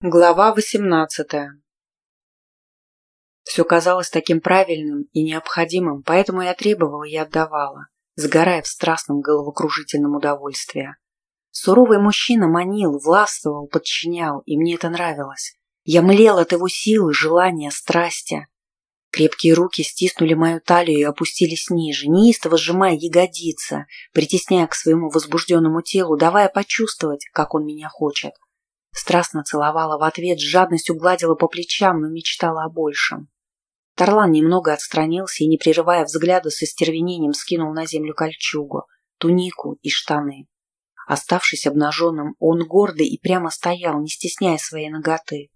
Глава восемнадцатая Все казалось таким правильным и необходимым, поэтому я требовала и отдавала, сгорая в страстном головокружительном удовольствии. Суровый мужчина манил, властвовал, подчинял, и мне это нравилось. Я млел от его силы, желания, страсти. Крепкие руки стиснули мою талию и опустились ниже, неистово сжимая ягодицы, притесняя к своему возбужденному телу, давая почувствовать, как он меня хочет. Страстно целовала в ответ, с жадностью гладила по плечам, но мечтала о большем. Тарлан немного отстранился и, не прерывая взгляда, со стервенением скинул на землю кольчугу, тунику и штаны. Оставшись обнаженным, он гордо и прямо стоял, не стесняя своей ноготы.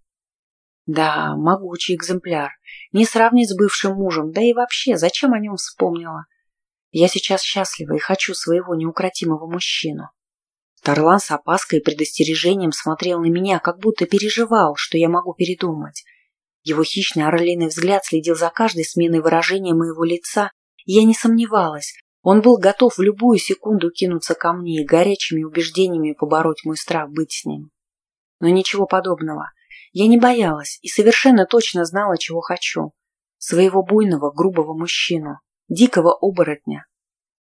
Да, могучий экземпляр. Не сравнить с бывшим мужем, да и вообще, зачем о нем вспомнила? Я сейчас счастлива и хочу своего неукротимого мужчину. Тарлан с опаской и предостережением смотрел на меня, как будто переживал, что я могу передумать. Его хищный орлиный взгляд следил за каждой сменой выражения моего лица, и я не сомневалась. Он был готов в любую секунду кинуться ко мне и горячими убеждениями побороть мой страх быть с ним. Но ничего подобного. Я не боялась и совершенно точно знала, чего хочу. Своего буйного, грубого мужчину, дикого оборотня.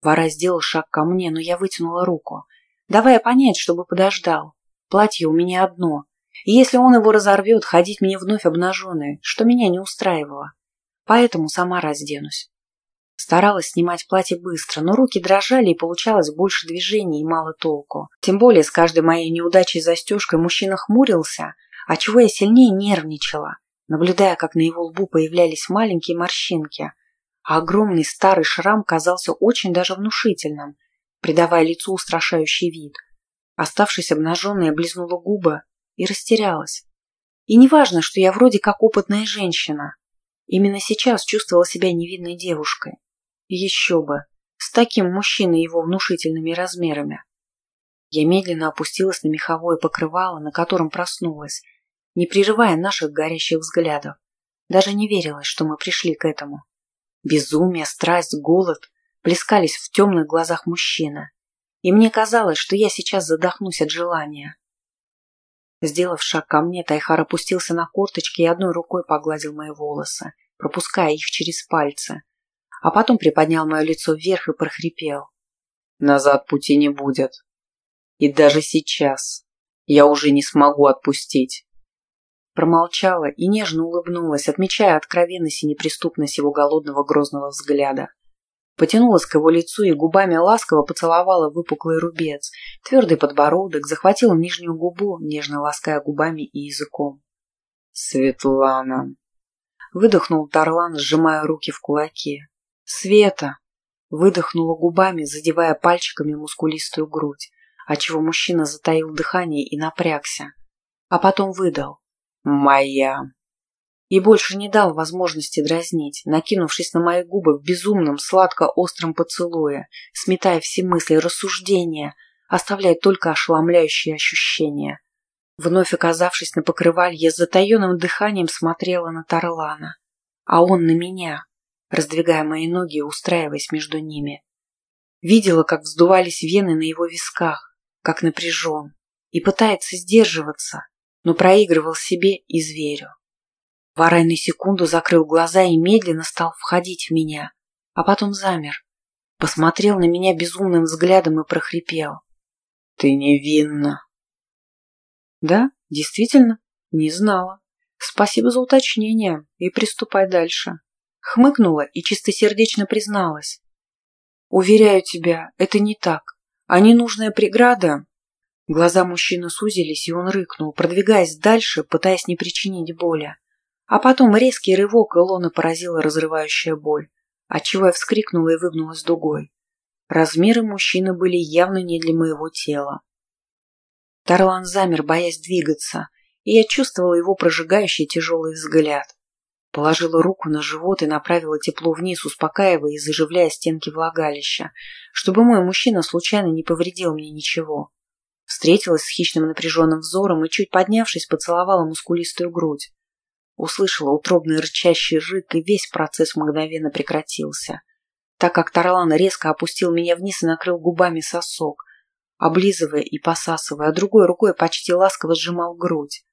Вора сделал шаг ко мне, но я вытянула руку – давая понять, чтобы подождал. Платье у меня одно, и если он его разорвет, ходить мне вновь обнаженной, что меня не устраивало. Поэтому сама разденусь. Старалась снимать платье быстро, но руки дрожали и получалось больше движений и мало толку. Тем более с каждой моей неудачей застежкой мужчина хмурился, а чего я сильнее нервничала, наблюдая, как на его лбу появлялись маленькие морщинки, а огромный старый шрам казался очень даже внушительным – придавая лицу устрашающий вид. Оставшись обнаженной, облизнула губы и растерялась. И неважно, что я вроде как опытная женщина. Именно сейчас чувствовала себя невинной девушкой. Еще бы, с таким мужчиной его внушительными размерами. Я медленно опустилась на меховое покрывало, на котором проснулась, не прерывая наших горящих взглядов. Даже не верилось, что мы пришли к этому. Безумие, страсть, голод плескались в темных глазах мужчины, и мне казалось, что я сейчас задохнусь от желания. Сделав шаг ко мне, Тайхар опустился на корточки и одной рукой погладил мои волосы, пропуская их через пальцы, а потом приподнял мое лицо вверх и прохрипел. «Назад пути не будет. И даже сейчас я уже не смогу отпустить». Промолчала и нежно улыбнулась, отмечая откровенность и неприступность его голодного грозного взгляда. Потянулась к его лицу и губами ласково поцеловала выпуклый рубец, твердый подбородок, захватила нижнюю губу, нежно лаская губами и языком. «Светлана!» Выдохнул Тарлан, сжимая руки в кулаки. «Света!» Выдохнула губами, задевая пальчиками мускулистую грудь, отчего мужчина затаил дыхание и напрягся. А потом выдал. «Моя!» И больше не дал возможности дразнить, накинувшись на мои губы в безумном сладко-остром поцелуе, сметая все мысли, рассуждения, оставляя только ошеломляющие ощущения. Вновь оказавшись на покрывалье, с затаенным дыханием смотрела на Тарлана, а он на меня, раздвигая мои ноги и устраиваясь между ними. Видела, как вздувались вены на его висках, как напряжен, и пытается сдерживаться, но проигрывал себе и зверю. Варай на секунду закрыл глаза и медленно стал входить в меня, а потом замер. Посмотрел на меня безумным взглядом и прохрипел. «Ты невинна!» «Да, действительно, не знала. Спасибо за уточнение и приступай дальше». Хмыкнула и чистосердечно призналась. «Уверяю тебя, это не так. А ненужная преграда...» Глаза мужчины сузились, и он рыкнул, продвигаясь дальше, пытаясь не причинить боли. А потом резкий рывок Илона поразила разрывающая боль, отчего я вскрикнула и выгнулась дугой. Размеры мужчины были явно не для моего тела. Тарлан замер, боясь двигаться, и я чувствовала его прожигающий тяжелый взгляд. Положила руку на живот и направила тепло вниз, успокаивая и заживляя стенки влагалища, чтобы мой мужчина случайно не повредил мне ничего. Встретилась с хищным напряженным взором и, чуть поднявшись, поцеловала мускулистую грудь. Услышала утробный рычащий рык, и весь процесс мгновенно прекратился, так как Тарлан резко опустил меня вниз и накрыл губами сосок, облизывая и посасывая, а другой рукой почти ласково сжимал грудь.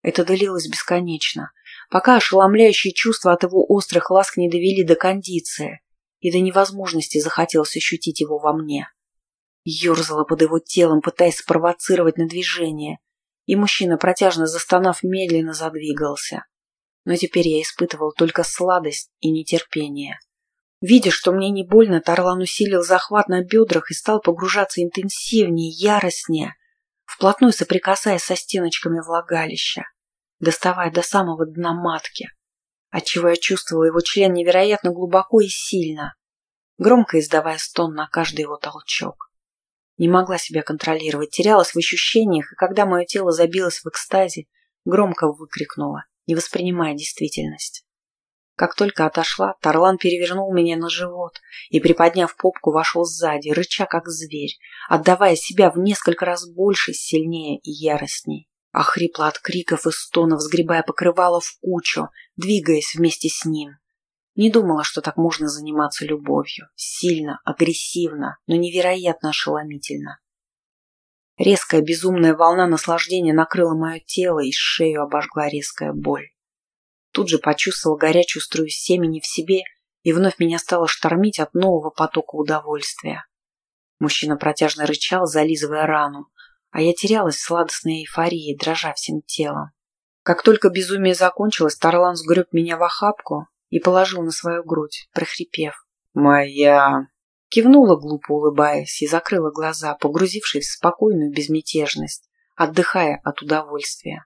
Это длилось бесконечно, пока ошеломляющие чувства от его острых ласк не довели до кондиции, и до невозможности захотелось ощутить его во мне. Ёрзала под его телом, пытаясь спровоцировать на движение, и мужчина, протяжно застонав, медленно задвигался. Но теперь я испытывал только сладость и нетерпение. Видя, что мне не больно, Тарлан усилил захват на бедрах и стал погружаться интенсивнее, яростнее, вплотную соприкасаясь со стеночками влагалища, доставая до самого дна матки, отчего я чувствовала его член невероятно глубоко и сильно, громко издавая стон на каждый его толчок. Не могла себя контролировать, терялась в ощущениях, и когда мое тело забилось в экстазе, громко выкрикнула, не воспринимая действительность. Как только отошла, Тарлан перевернул меня на живот и, приподняв попку, вошел сзади, рыча как зверь, отдавая себя в несколько раз больше, сильнее и яростней. Охрипла от криков и стонов, сгребая покрывало в кучу, двигаясь вместе с ним. Не думала, что так можно заниматься любовью. Сильно, агрессивно, но невероятно ошеломительно. Резкая безумная волна наслаждения накрыла мое тело и шею обожгла резкая боль. Тут же почувствовал горячую струю семени в себе, и вновь меня стало штормить от нового потока удовольствия. Мужчина протяжно рычал, зализывая рану, а я терялась в сладостной эйфории, дрожа всем телом. Как только безумие закончилось, Тарлан сгреб меня в охапку и положил на свою грудь, прохрипев. «Моя...» Кивнула, глупо улыбаясь, и закрыла глаза, погрузившись в спокойную безмятежность, отдыхая от удовольствия.